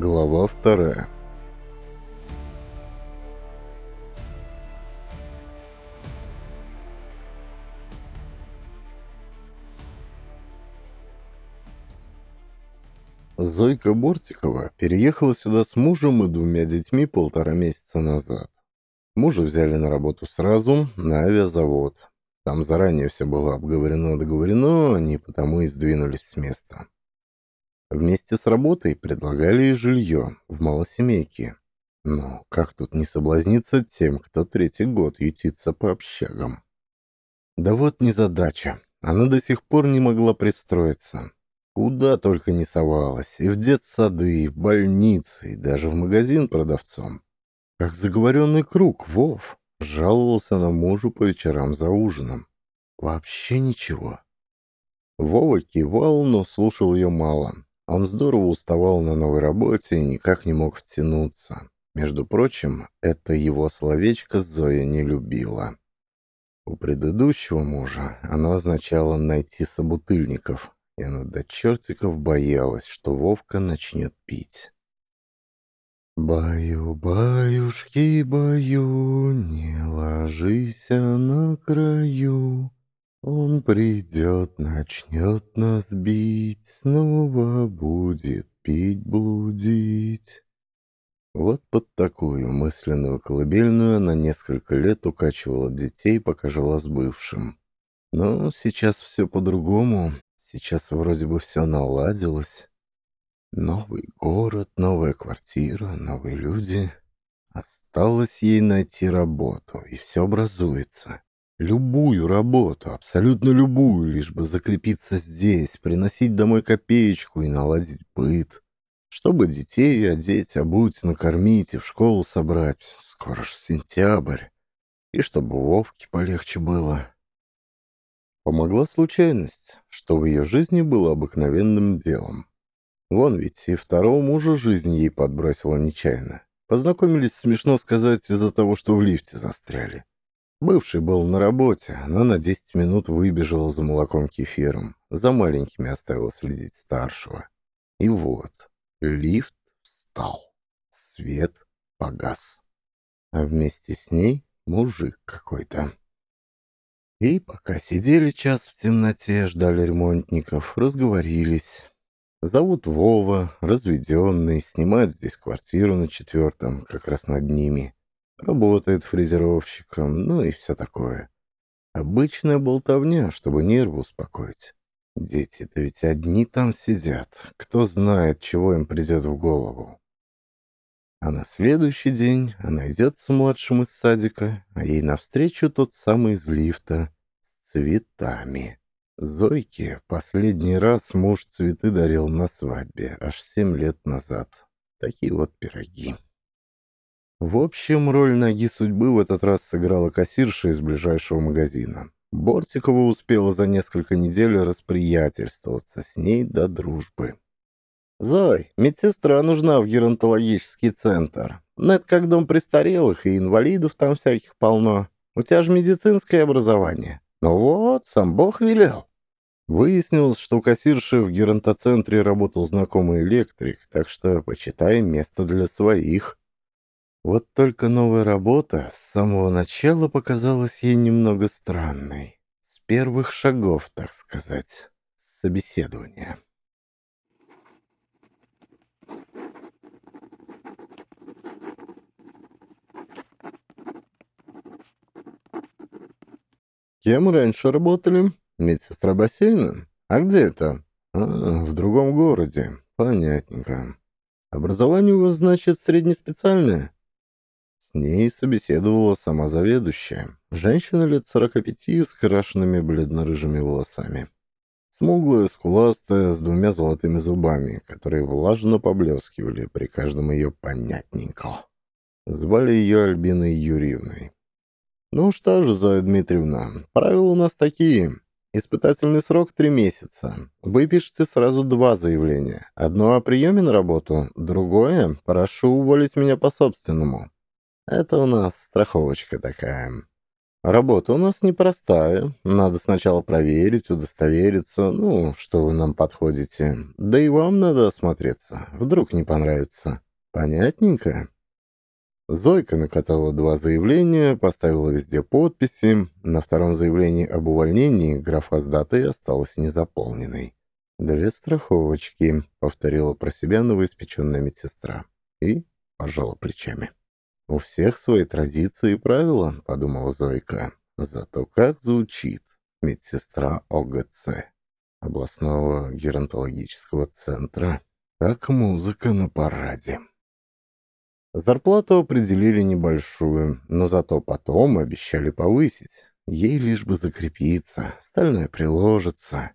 Глава вторая. Зойка Бортикова переехала сюда с мужем и двумя детьми полтора месяца назад. Мужа взяли на работу сразу на авиазавод. Там заранее все было обговорено-договорено, они потому и сдвинулись с места. Вместе с работой предлагали и жилье в малосемейке. Но как тут не соблазниться тем, кто третий год ютится по общагам? Да вот незадача. Она до сих пор не могла пристроиться. Куда только не совалась. И в детсады, и в больницы, и даже в магазин продавцом. Как заговоренный круг, Вов. Жаловался на мужу по вечерам за ужином. Вообще ничего. Вова кивал, но слушал ее мало. Он здорово уставал на новой работе и никак не мог втянуться. Между прочим, это его словечко Зоя не любила. У предыдущего мужа оно означало найти собутыльников, и она до чертиков боялась, что Вовка начнет пить. «Баю, баюшки, Он придет, начнет нас бить, снова будет пить, блудить. Вот под такую мысленную колыбельную она несколько лет укачивала детей, пока жила с бывшим. Но сейчас все по-другому, сейчас вроде бы все наладилось. Новый город, новая квартира, новые люди. Осталось ей найти работу, и все образуется. Любую работу, абсолютно любую, лишь бы закрепиться здесь, приносить домой копеечку и наладить быт. Чтобы детей одеть, обуть, накормить и в школу собрать. Скоро же сентябрь. И чтобы Вовке полегче было. Помогла случайность, что в ее жизни было обыкновенным делом. Вон ведь и второго мужа жизнь ей подбросила нечаянно. Познакомились, смешно сказать, из-за того, что в лифте застряли. Бывший был на работе, но на 10 минут выбежал за молоком кефиром. За маленькими оставил следить старшего. И вот, лифт встал. Свет погас. А вместе с ней мужик какой-то. И пока сидели час в темноте, ждали ремонтников, разговорились. Зовут Вова, разведенный, снимает здесь квартиру на четвертом, как раз над ними. Работает фрезеровщиком, ну и все такое. Обычная болтовня, чтобы нервы успокоить. Дети-то ведь одни там сидят. Кто знает, чего им придет в голову. А на следующий день она идет с младшим из садика, а ей навстречу тот самый из лифта с цветами. Зойке последний раз муж цветы дарил на свадьбе аж семь лет назад. Такие вот пироги. В общем, роль ноги судьбы в этот раз сыграла кассирша из ближайшего магазина. Бортикова успела за несколько недель расприятельствоваться с ней до дружбы. «Зой, медсестра нужна в геронтологический центр. Ну, это как дом престарелых, и инвалидов там всяких полно. У тебя же медицинское образование. Ну вот, сам Бог велел». Выяснилось, что Вот только новая работа с самого начала показалась ей немного странной. С первых шагов, так сказать, с собеседования. «Кем раньше работали? Медсестра бассейна? А где это?» а, «В другом городе. Понятненько. Образование у вас, значит, среднеспециальное?» С ней собеседовала сама заведующая. Женщина лет 45 с крашенными бледно-рыжими волосами. Смуглая, скуластая, с двумя золотыми зубами, которые влажно поблескивали при каждом ее понятненько. Звали ее Альбиной Юрьевной. «Ну что же, Зоя Дмитриевна, правила у нас такие. Испытательный срок три месяца. Вы пишете сразу два заявления. Одно о приеме на работу, другое – прошу уволить меня по-собственному. Это у нас страховочка такая. Работа у нас непростая. Надо сначала проверить, удостовериться, ну, что вы нам подходите. Да и вам надо осмотреться. Вдруг не понравится. Понятненько? Зойка накатала два заявления, поставила везде подписи. На втором заявлении об увольнении графа с датой осталась незаполненной. «Две страховочки», — повторила про себя новоиспеченная медсестра и пожала плечами. У всех свои традиции и правила, подумала Зойка. Зато как звучит медсестра ОГЦ, областного геронтологического центра, как музыка на параде. Зарплату определили небольшую, но зато потом обещали повысить. Ей лишь бы закрепиться, стальное приложится.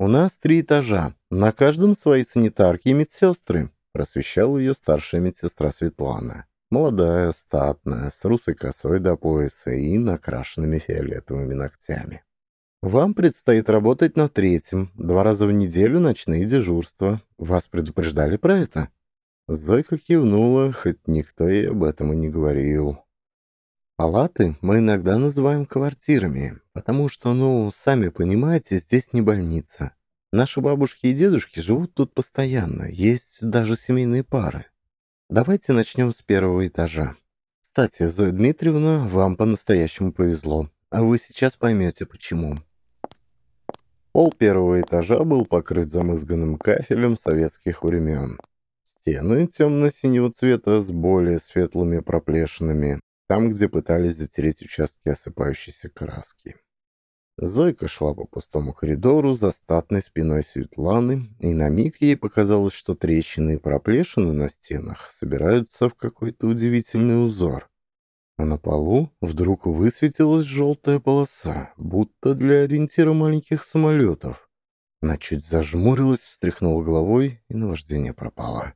«У нас три этажа, на каждом свои санитарки и медсестры», просвещала ее старшая медсестра Светлана. Молодая, статная, с русой косой до пояса и накрашенными фиолетовыми ногтями. «Вам предстоит работать на третьем, два раза в неделю ночные дежурства. Вас предупреждали про это?» Зойка кивнула, хоть никто ей об этом и не говорил. Палаты мы иногда называем квартирами, потому что, ну, сами понимаете, здесь не больница. Наши бабушки и дедушки живут тут постоянно, есть даже семейные пары. Давайте начнем с первого этажа. Кстати, Зоя Дмитриевна, вам по-настоящему там, где пытались затереть участки осыпающейся краски. Зойка шла по пустому коридору за статной спиной Светланы, и на миг ей показалось, что трещины и проплешины на стенах собираются в какой-то удивительный узор. А на полу вдруг высветилась желтая полоса, будто для ориентира маленьких самолетов. Она чуть зажмурилась, встряхнула головой, и наваждение пропало.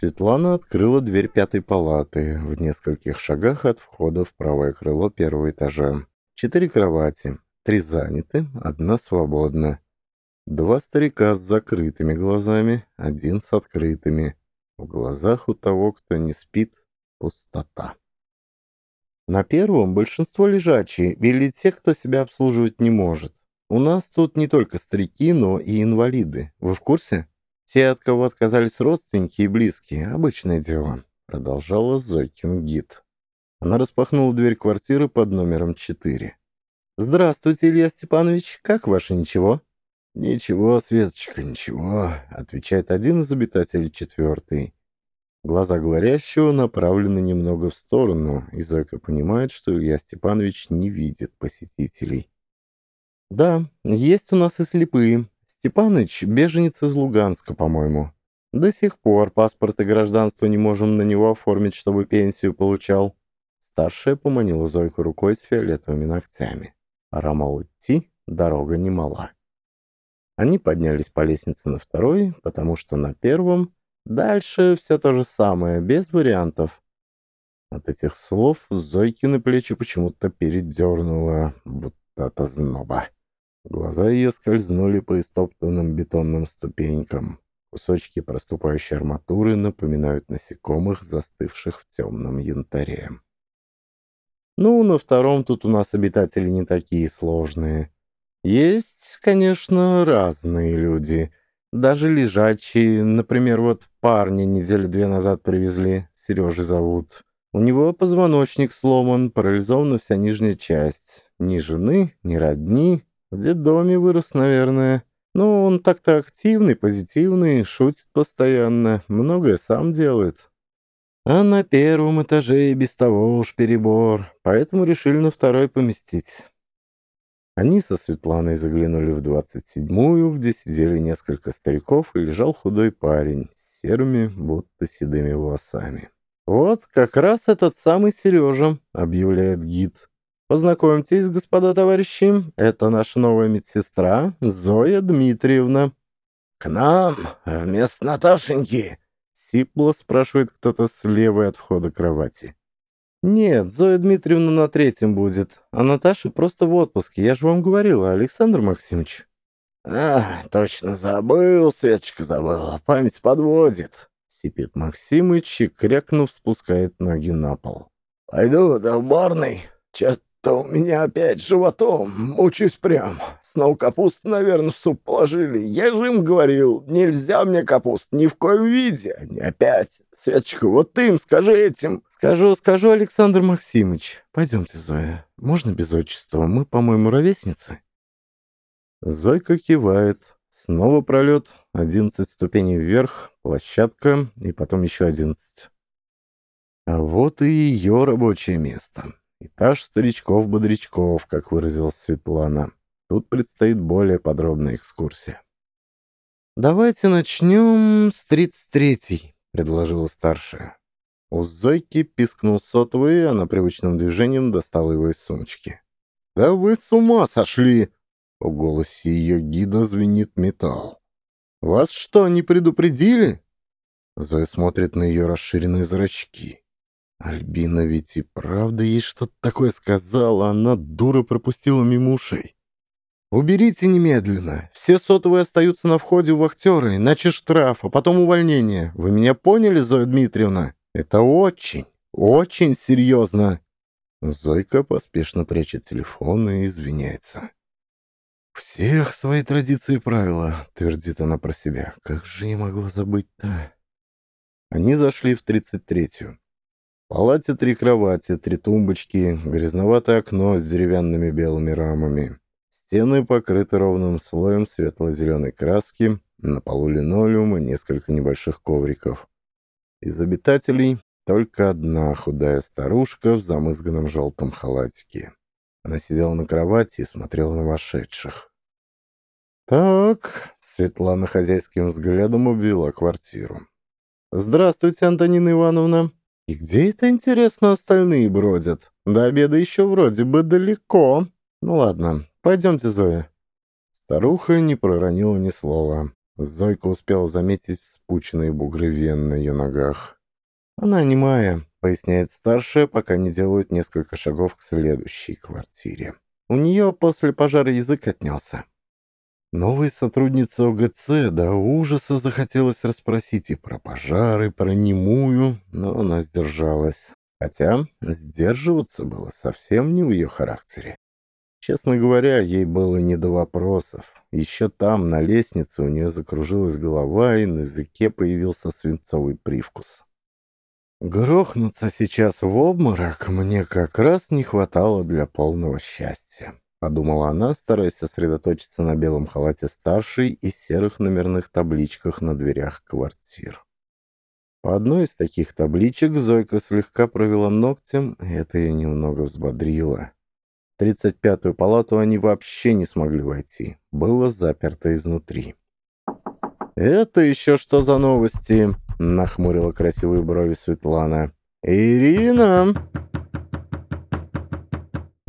Светлана открыла дверь пятой палаты в нескольких шагах от входа в правое крыло первого этажа. Четыре кровати, три заняты, одна свободна. Два старика с закрытыми глазами, один с открытыми. В глазах у того, кто не спит, пустота. На первом большинство лежачие, или те, кто себя обслуживать не может. У нас тут не только старики, но и инвалиды. Вы в курсе? Те, от кого отказались родственники и близкие, обычное дело», — продолжала Зойкин гид. Она распахнула дверь квартиры под номером 4. «Здравствуйте, Илья Степанович, как ваше ничего?» «Ничего, Светочка, ничего», — отвечает один Степаныч беженец из Луганска, по-моему. До сих пор паспорт и гражданство не можем на него оформить, чтобы пенсию получал». Старшая поманила Зойку рукой с фиолетовыми ногтями. «Пора, идти, дорога немала». Они поднялись по лестнице на второй, потому что на первом дальше все то же самое, без вариантов. От этих слов Зойки на плечи почему-то передернуло, будто от озноба. Глаза ее скользнули по истоптанным бетонным ступенькам. Кусочки проступающей арматуры напоминают насекомых, застывших в темном янтаре. Ну, на втором тут у нас обитатели не такие сложные. Есть, конечно, разные люди. Даже лежачие. Например, вот парни недели две назад привезли. Сережи зовут. У него позвоночник сломан, парализована вся нижняя часть. Ни жены, ни родни, в детдоме вырос, наверное. Но он так-то активный, позитивный, шутит постоянно, многое сам делает. А на первом этаже и без того уж перебор, поэтому решили на второй поместить. Они со Светланой заглянули в двадцать седьмую, где сидели несколько стариков и лежал Познакомим с господа товарищи. Это наша новая медсестра Зоя Дмитриевна. «К нам, вместо э, Наташеньки!» — сипло спрашивает кто-то слева от входа кровати. «Нет, Зоя Дмитриевна на третьем будет, а Наташа просто в отпуске, я же вам говорила, Александр Максимович». «А, точно забыл, Светочка забыла, память подводит», — сипит Максимыч и, крякнув, спускает ноги на пол. «Пойду до уборной, чё-то у меня опять животом мучаюсь прям. Снова капусту, наверное, в суп положили. Я же им говорил, нельзя мне капуст, ни в коем виде. Они опять. Светочка, вот ты им скажи этим. Скажу, скажу, Александр Максимович. Пойдемте, Зоя. Можно без отчества? Мы, по-моему, ровесницы. Зойка кивает. Снова пролет. Одиннадцать ступеней вверх, площадка и потом еще одиннадцать. А вот и ее рабочее место. Этаж старичков-бодрячков, как выразилась Светлана. Тут предстоит более подробная экскурсия. «Давайте начнем с 33-й», — предложила старшая. У Зойки пискнул сотовый, она привычным движением достала его из сумочки. «Да вы с ума сошли!» — в голосе ее гида звенит металл. «Вас что, не предупредили?» Зоя смотрит на ее расширенные зрачки. Альбина ведь и правда есть что-то такое сказала. Она, дура, пропустила мимо ушей. «Уберите немедленно. Все сотовые остаются на входе у вахтера, иначе штраф, а потом увольнение. Вы меня поняли, Зоя Дмитриевна? Это очень, очень серьезно». Зойка поспешно прячет телефон и извиняется. «Всех свои традиции и правила», — твердит она про себя. «Как же я могла забыть-то?» Они зашли в тридцать третью. Палате три кровати, три тумбочки, грязноватое окно с деревянными белыми рамами. Стены покрыты ровным слоем светло-зеленой краски, на полу линолеум и несколько небольших ковриков. Из обитателей только одна худая старушка в замызганном желтом халатике. Она сидела на кровати и смотрела на вошедших. «Так...» — Светлана хозяйским взглядом убила квартиру. «Здравствуйте, Антонина Ивановна!» И где это, интересно, остальные бродят? До обеда еще вроде бы Новая сотрудница ОГЦ до ужаса захотелось расспросить и про пожары, про немую, но она сдержалась. Хотя сдерживаться было совсем не в ее характере. Честно говоря, ей было не до вопросов. Еще там, на лестнице, у нее закружилась голова, и на языке появился свинцовый привкус. Грохнуться сейчас в обморок мне как раз не хватало для полного счастья подумала она, стараясь сосредоточиться на белом халате старшей и серых номерных табличках на дверях квартир. По одной из таких табличек Зойка слегка провела ногтем, и это ее немного взбодрило. В 35-ю палату они вообще не смогли войти, было заперто изнутри. «Это еще что за новости?» — нахмурила красивые брови Светлана. «Ирина!»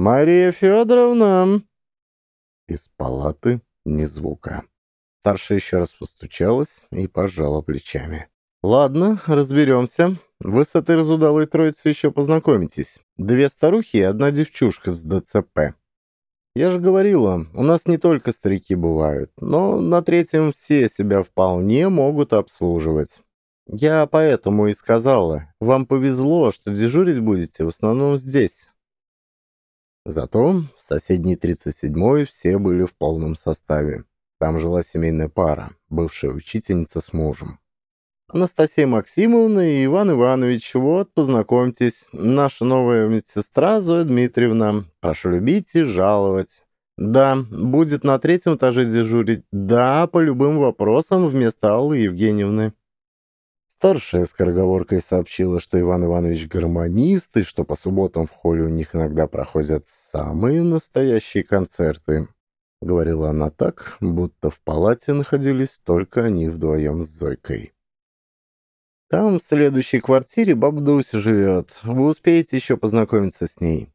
«Мария Федоровна!» Из палаты ни звука. Старшая еще раз постучалась и пожала плечами. «Ладно, разберемся. Вы с этой разудалой троицей еще познакомитесь. Две старухи и одна девчушка с ДЦП. Я же говорила, у нас не только старики бывают, но на третьем все себя вполне могут обслуживать. Я поэтому и сказала, вам повезло, что дежурить будете в основном здесь». Зато в соседней 37-й все были в полном составе. Там жила семейная пара, бывшая учительница с мужем. Анастасия Максимовна и Иван Иванович, вот, познакомьтесь, наша новая медсестра Зоя Дмитриевна. Прошу любить и жаловать. Да, будет на третьем этаже дежурить. Да, по любым вопросам вместо Аллы Евгеньевны старшая скороговоркой сообщила, что Иван Иванович гармонист, и что по субботам в холле у них иногда проходят самые настоящие концерты. Говорила она так, будто в палате находились только они вдвоем с Зойкой. «Там, в следующей квартире, баба Дуся живет. Вы успеете еще познакомиться с ней».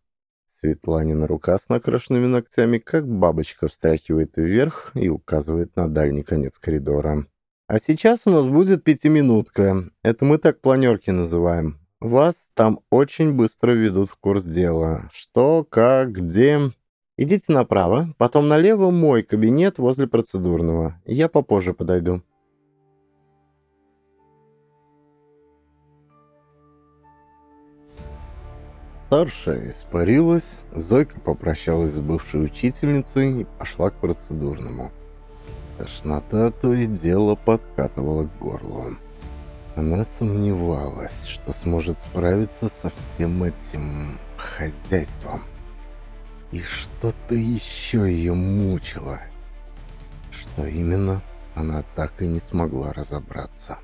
Светланина рука с накрашенными ногтями, как бабочка, встряхивает вверх и указывает на дальний конец коридора. А сейчас у нас будет пятиминутка. Это мы так планерки называем. Вас там очень быстро ведут в курс дела. Что, как, где. Идите направо, потом налево мой кабинет возле процедурного. Я попозже подойду. Старшая Тошнота то и дело подкатывала к горлу. Она сомневалась, что сможет справиться со всем этим хозяйством. И что-то еще ее мучило. Что именно, она так и не смогла разобраться.